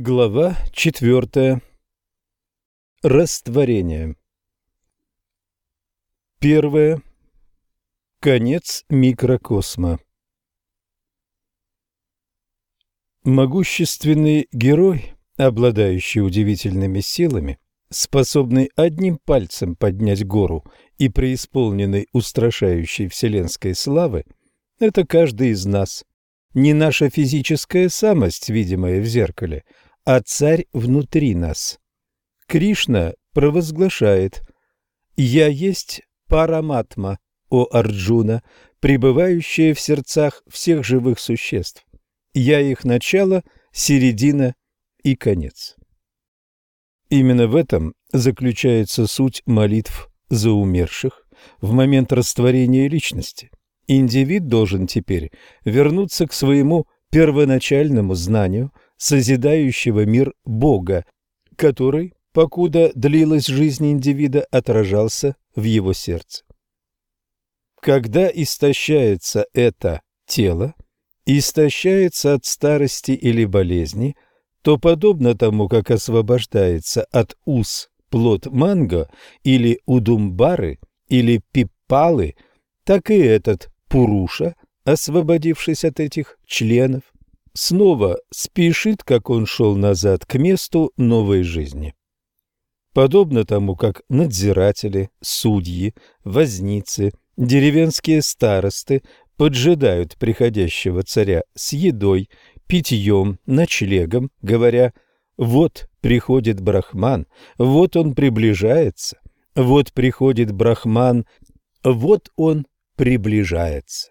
Глава четвертая. Растворение. Первое. Конец микрокосма. Могущественный герой, обладающий удивительными силами, способный одним пальцем поднять гору и преисполненный устрашающей вселенской славы, это каждый из нас. Не наша физическая самость, видимая в зеркале, а царь внутри нас. Кришна провозглашает «Я есть Параматма, о Арджуна, пребывающая в сердцах всех живых существ. Я их начало, середина и конец». Именно в этом заключается суть молитв за умерших в момент растворения личности. Индивид должен теперь вернуться к своему первоначальному знанию, созидающего мир Бога, который, покуда длилась жизнь индивида, отражался в его сердце. Когда истощается это тело, истощается от старости или болезни, то подобно тому, как освобождается от уз плод манго или удумбары или пиппалы, так и этот Пуруша, освободившись от этих членов, снова спешит, как он шел назад, к месту новой жизни. Подобно тому, как надзиратели, судьи, возницы, деревенские старосты поджидают приходящего царя с едой, питьем, ночлегом, говоря «Вот приходит Брахман, вот он приближается, вот приходит Брахман, вот он приближается.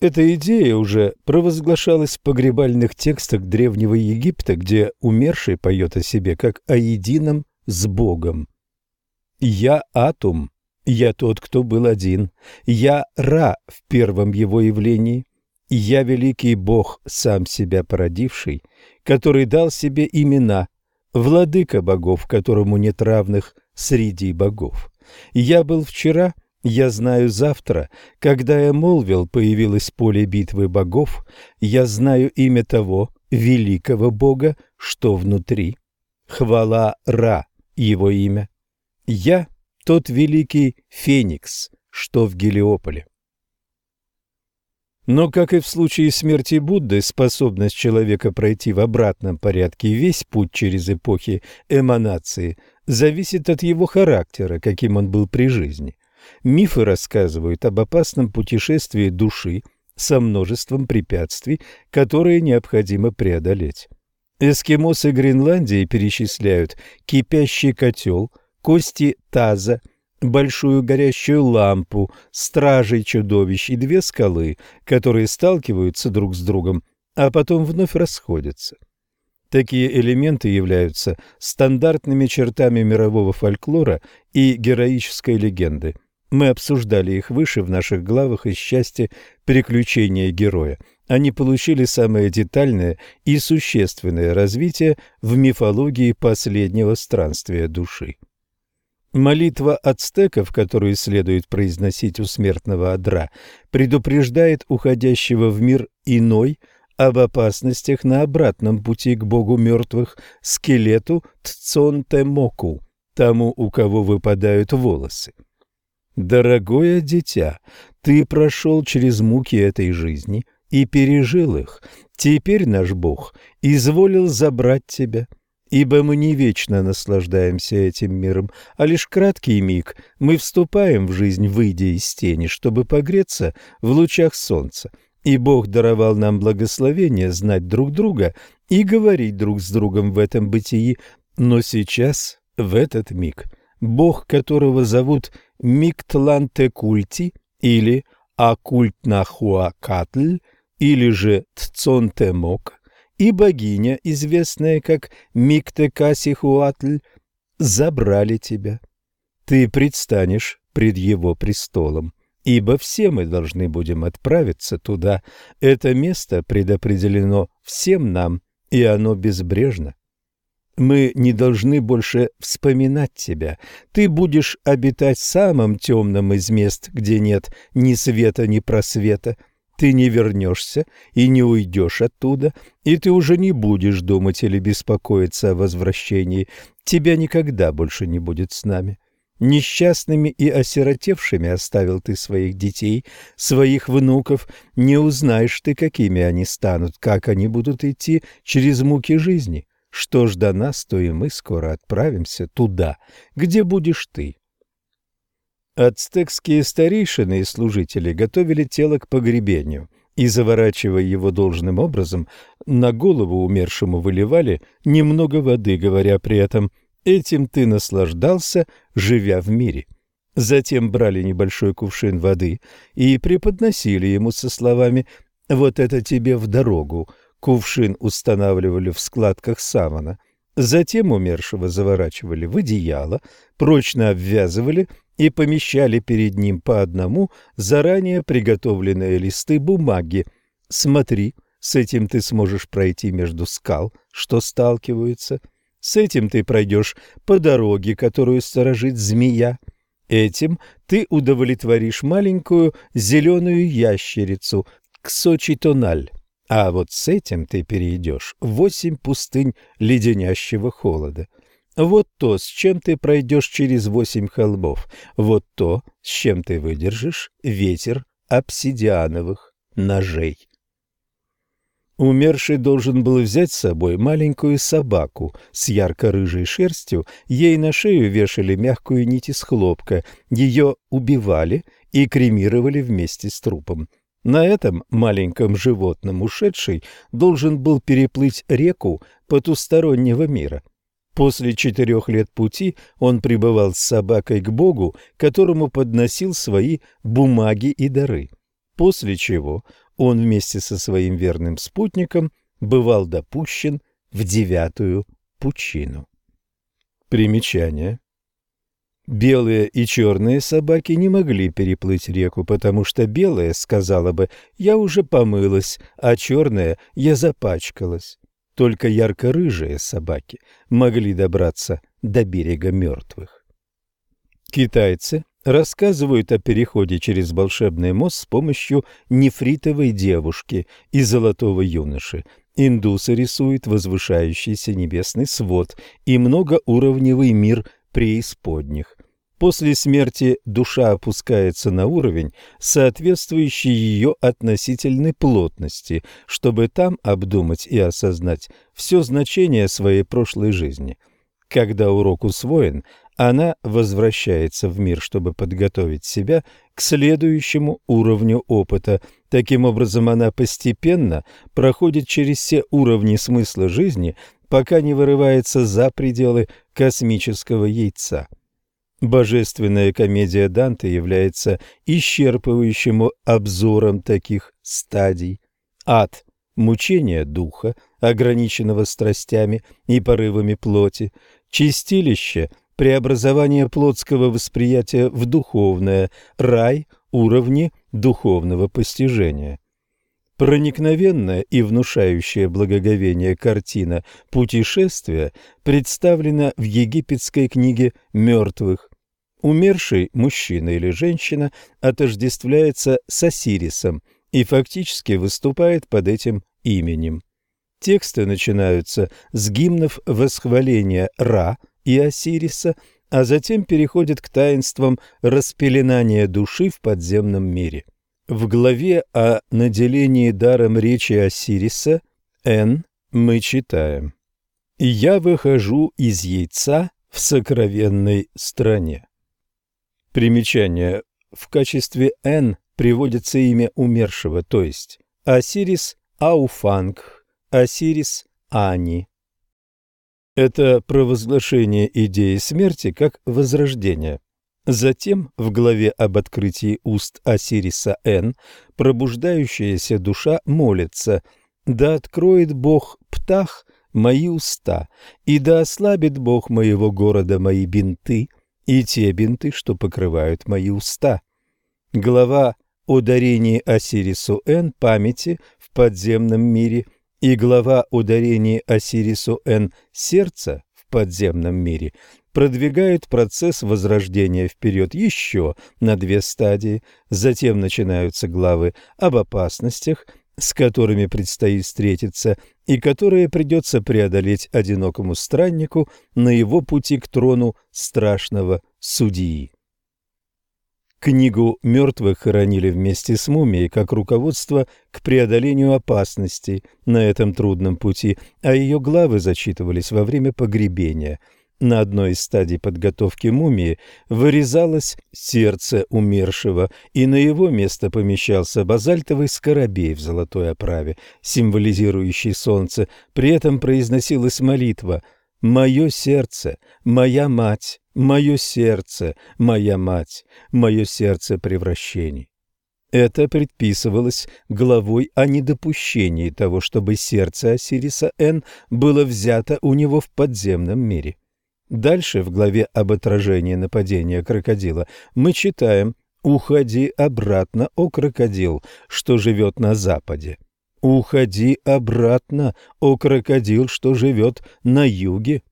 Эта идея уже провозглашалась в погребальных текстах Древнего Египта, где умерший поет о себе как о едином с Богом. «Я Атум, я тот, кто был один, я Ра в первом его явлении, я великий Бог, сам себя породивший, который дал себе имена, владыка богов, которому нет равных среди богов. Я был вчера – я знаю завтра, когда я молвил, появилось поле битвы богов, я знаю имя того великого бога, что внутри. Хвала Ра, его имя. Я тот великий Феникс, что в Гелиополе. Но, как и в случае смерти Будды, способность человека пройти в обратном порядке весь путь через эпохи эманации зависит от его характера, каким он был при жизни. Мифы рассказывают об опасном путешествии души со множеством препятствий, которые необходимо преодолеть. Эскимосы Гренландии перечисляют кипящий котел, кости таза, большую горящую лампу, стражей чудовищ и две скалы, которые сталкиваются друг с другом, а потом вновь расходятся. Такие элементы являются стандартными чертами мирового фольклора и героической легенды – мы обсуждали их выше в наших главах из части «Приключения героя». Они получили самое детальное и существенное развитие в мифологии последнего странствия души. Молитва ацтеков, которую следует произносить у смертного адра, предупреждает уходящего в мир иной об опасностях на обратном пути к богу мертвых, скелету Тцонтемоку, тому, у кого выпадают волосы. Дорогое дитя, ты прошел через муки этой жизни и пережил их. Теперь наш Бог изволил забрать тебя, ибо мы не вечно наслаждаемся этим миром, а лишь краткий миг мы вступаем в жизнь, выйдя из тени, чтобы погреться в лучах солнца. И Бог даровал нам благословение знать друг друга и говорить друг с другом в этом бытии, но сейчас, в этот миг, Бог, которого зовут Миктлантекульти или Акультнахуакатль или же Тцонтемок и богиня, известная как Миктекасихуатль, забрали тебя. Ты предстанешь пред его престолом, ибо все мы должны будем отправиться туда. Это место предопределено всем нам, и оно безбрежно. Мы не должны больше вспоминать тебя. Ты будешь обитать в самом темном из мест, где нет ни света, ни просвета. ты не вернешься и не уйдешь оттуда, и ты уже не будешь думать или беспокоиться о возвращении. Тебя никогда больше не будет с нами. Несчастными и осиротевшими оставил ты своих детей, своих внуков. Не узнаешь ты, какими они станут, как они будут идти через муки жизни. Что ж до нас, то и мы скоро отправимся туда, где будешь ты. Ацтекские старейшины и служители готовили тело к погребению и, заворачивая его должным образом, на голову умершему выливали немного воды, говоря при этом «этим ты наслаждался, живя в мире». Затем брали небольшой кувшин воды и преподносили ему со словами «вот это тебе в дорогу». Кувшин устанавливали в складках савана. Затем умершего заворачивали в одеяло, прочно обвязывали и помещали перед ним по одному заранее приготовленные листы бумаги. Смотри, с этим ты сможешь пройти между скал, что сталкиваются. С этим ты пройдешь по дороге, которую сторожит змея. Этим ты удовлетворишь маленькую зеленую ящерицу, ксочитональ. А вот с этим ты перейдешь восемь пустынь леденящего холода. Вот то, с чем ты пройдешь через восемь холмов, вот то, с чем ты выдержишь ветер обсидиановых ножей. Умерший должен был взять с собой маленькую собаку с ярко-рыжей шерстью, ей на шею вешали мягкую нить из хлопка, ее убивали и кремировали вместе с трупом. На этом маленьком животном ушедший должен был переплыть реку потустороннего мира. После четырех лет пути он пребывал с собакой к Богу, которому подносил свои бумаги и дары, после чего он вместе со своим верным спутником бывал допущен в девятую пучину. Примечание. Белые и черные собаки не могли переплыть реку, потому что белая сказала бы «я уже помылась», а черная «я запачкалась». Только ярко-рыжие собаки могли добраться до берега мертвых. Китайцы рассказывают о переходе через волшебный мост с помощью нефритовой девушки и золотого юноши. Индусы рисуют возвышающийся небесный свод и многоуровневый мир преисподних. После смерти душа опускается на уровень, соответствующий ее относительной плотности, чтобы там обдумать и осознать все значение своей прошлой жизни. Когда урок усвоен, она возвращается в мир, чтобы подготовить себя к следующему уровню опыта. Таким образом, она постепенно проходит через все уровни смысла жизни, пока не вырывается за пределы космического яйца. Божественная комедия Данте является исчерпывающим обзором таких стадий. Ад – мучение духа, ограниченного страстями и порывами плоти, чистилище – преобразование плотского восприятия в духовное, рай – уровни духовного постижения. Проникновенная и внушающая благоговение картина путешествия представлена в египетской книге мертвых Умерший мужчина или женщина отождествляется с Осирисом и фактически выступает под этим именем. Тексты начинаются с гимнов восхваления Ра и Осириса, а затем переходят к таинствам распеленания души в подземном мире. В главе о наделении даром речи Осириса Н мы читаем «Я выхожу из яйца в сокровенной стране». Примечание. В качестве Н приводится имя умершего, то есть Осирис Ауфанг, Осирис Ани. Это провозглашение идеи смерти как возрождения. Затем в главе об открытии уст Осириса Н пробуждающаяся душа молится «Да откроет Бог птах мои уста, и да ослабит Бог моего города мои бинты, и те бинты, что покрывают мои уста. Глава о дарении Осирису Н памяти в подземном мире и глава о дарении Осирису Н сердца в подземном мире продвигают процесс возрождения вперед еще на две стадии, затем начинаются главы об опасностях, с которыми предстоит встретиться и которые придется преодолеть одинокому страннику на его пути к трону страшного судьи. Книгу мертвых хоронили вместе с мумией как руководство к преодолению опасностей на этом трудном пути, а ее главы зачитывались во время погребения. На одной из стадий подготовки мумии вырезалось сердце умершего, и на его место помещался базальтовый скоробей в золотой оправе, символизирующий солнце. При этом произносилась молитва «Мое сердце, моя мать, Мое сердце, моя мать, мое сердце превращений. Это предписывалось главой о недопущении того, чтобы сердце Осириса Н было взято у него в подземном мире. Дальше в главе об отражении нападения крокодила мы читаем «Уходи обратно, о крокодил, что живет на западе». «Уходи обратно, о крокодил, что живет на юге».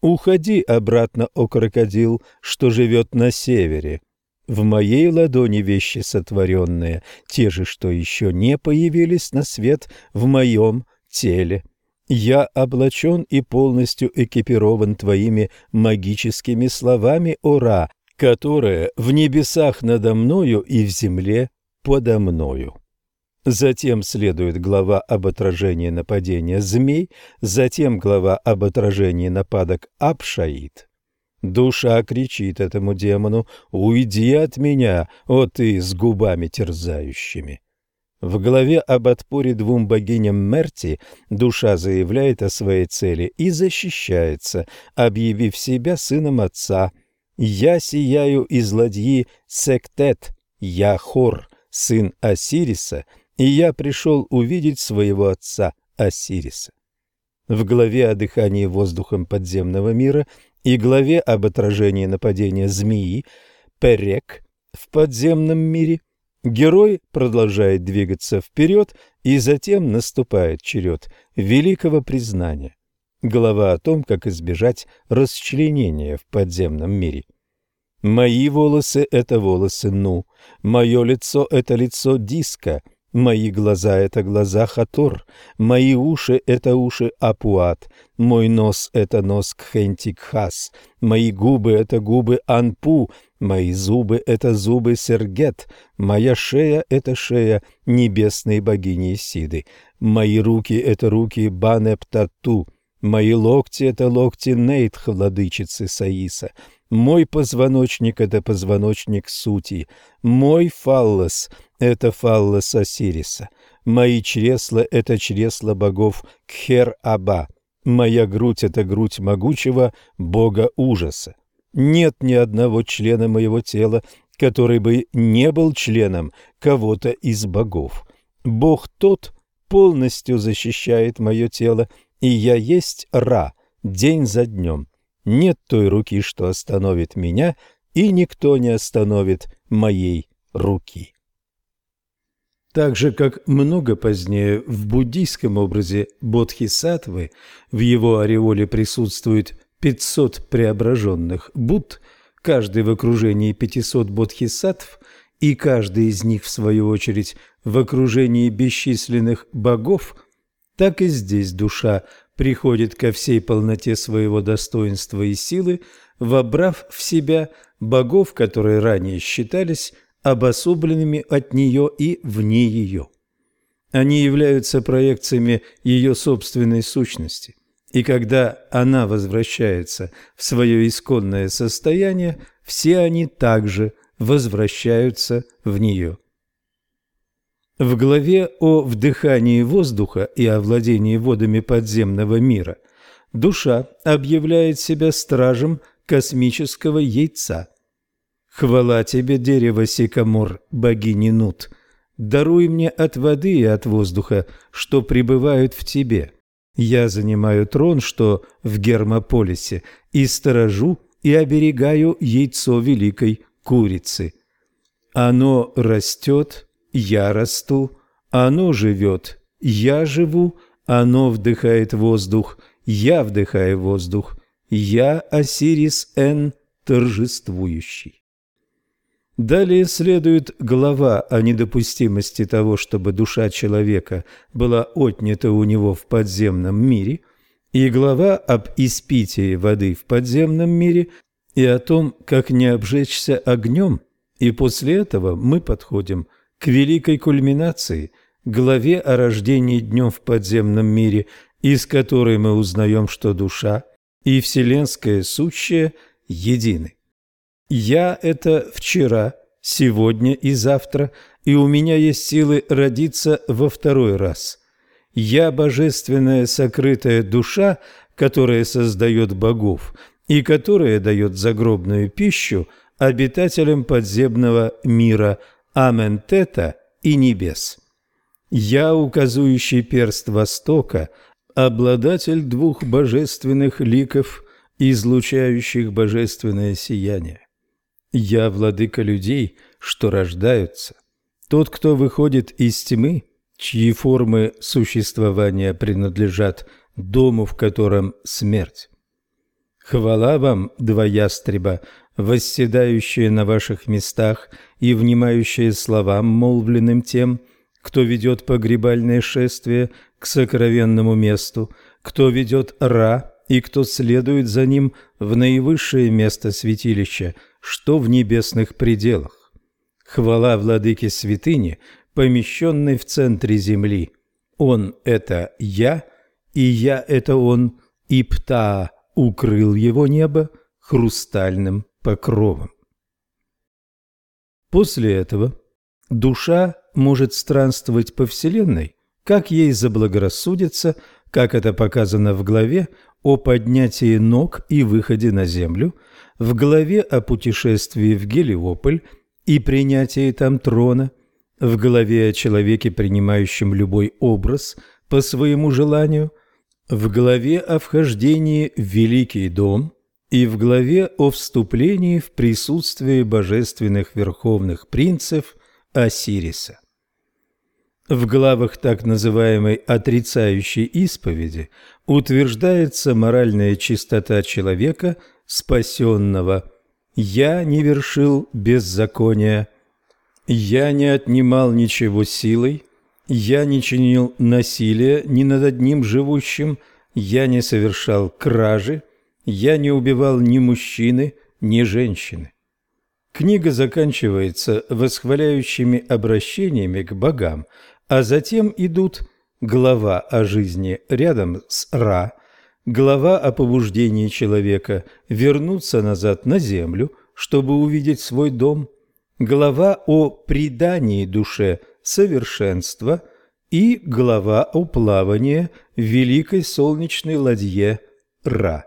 Уходи обратно, о крокодил, что живет на севере. В моей ладони вещи сотворенные, те же, что еще не появились на свет в моем теле. Я облачен и полностью экипирован твоими магическими словами, ора, которые в небесах надо мною и в земле подо мною. Затем следует глава об отражении нападения змей, затем глава об отражении нападок Апшаид. Душа кричит этому демону «Уйди от меня, о ты с губами терзающими!» В главе об отпоре двум богиням Мерти душа заявляет о своей цели и защищается, объявив себя сыном отца. «Я сияю из ладьи Сектет, я Хор, сын Осириса, и я пришел увидеть своего отца Осириса. В главе о дыхании воздухом подземного мира и главе об отражении нападения змеи Перек в подземном мире герой продолжает двигаться вперед, и затем наступает черед великого признания. Глава о том, как избежать расчленения в подземном мире. Мои волосы – это волосы Ну, мое лицо – это лицо Диска, Мои глаза — это глаза Хатор, мои уши — это уши Апуат, мой нос — это нос Кхентикхас, мои губы — это губы Анпу, мои зубы — это зубы Сергет, моя шея — это шея небесной богини Сиды, мои руки — это руки Банептату, мои локти — это локти Нейтх, владычицы Саиса, мой позвоночник – это позвоночник сути. Мой фаллос – это фаллос Осириса. Мои чресла – это чресла богов Кхер-Аба. Моя грудь – это грудь могучего бога ужаса. Нет ни одного члена моего тела, который бы не был членом кого-то из богов. Бог тот полностью защищает мое тело, и я есть Ра день за днем. Нет той руки, что остановит меня, и никто не остановит моей руки. Так же, как много позднее в буддийском образе Бодхисаттвы в его ореоле присутствует 500 преображенных Будд, каждый в окружении 500 бодхисаттв, и каждый из них, в свою очередь, в окружении бесчисленных богов, так и здесь душа приходит ко всей полноте своего достоинства и силы, вобрав в себя богов, которые ранее считались обособленными от нее и вне ее. Они являются проекциями ее собственной сущности, и когда она возвращается в свое исконное состояние, все они также возвращаются в нее. В главе о вдыхании воздуха и о владении водами подземного мира душа объявляет себя стражем космического яйца. Хвала тебе, дерево Сикамор, богини Нут, даруй мне от воды и от воздуха, что пребывают в тебе. Я занимаю трон, что в Гермополисе, и сторожу и оберегаю яйцо великой курицы. Оно растет я расту, оно живет, я живу, оно вдыхает воздух, я вдыхаю воздух, «Я Осирис-Н, торжествующий». Далее следует глава о недопустимости того, чтобы душа человека была отнята у него в подземном мире, и глава об испитии воды в подземном мире и о том, как не обжечься огнем, и после этого мы подходим к великой кульминации, главе о рождении днем в подземном мире, из которой мы узнаем, что душа и вселенское сущее едины. Я – это вчера, сегодня и завтра, и у меня есть силы родиться во второй раз. Я – божественная сокрытая душа, которая создает богов – и которая дает загробную пищу обитателям подземного мира Аментета и небес. Я, указующий перст Востока, обладатель двух божественных ликов, излучающих божественное сияние. Я владыка людей, что рождаются. Тот, кто выходит из тьмы, чьи формы существования принадлежат дому, в котором смерть. Хвала вам, два ястреба, восседающие на ваших местах и внимающие словам, молвленным тем, кто ведет погребальное шествие к сокровенному месту, кто ведет Ра и кто следует за ним в наивысшее место святилища, что в небесных пределах. Хвала владыке святыни, помещенной в центре земли. Он – это я, и я – это он, и Птаа – укрыл его небо хрустальным покровом. После этого душа может странствовать по Вселенной, как ей заблагорассудится, как это показано в главе о поднятии ног и выходе на Землю, в главе о путешествии в Гелиополь и принятии там трона, в главе о человеке, принимающем любой образ по своему желанию – в главе о вхождении в Великий дом и в главе о вступлении в присутствие божественных верховных принцев Осириса. В главах так называемой отрицающей исповеди утверждается моральная чистота человека, спасенного. «Я не вершил беззакония, я не отнимал ничего силой, я не чинил насилия ни над одним живущим, я не совершал кражи, я не убивал ни мужчины, ни женщины. Книга заканчивается восхваляющими обращениями к богам, а затем идут глава о жизни рядом с Ра, глава о побуждении человека вернуться назад на землю, чтобы увидеть свой дом, глава о предании душе – совершенства и глава о плавании в великой солнечной ладье Ра.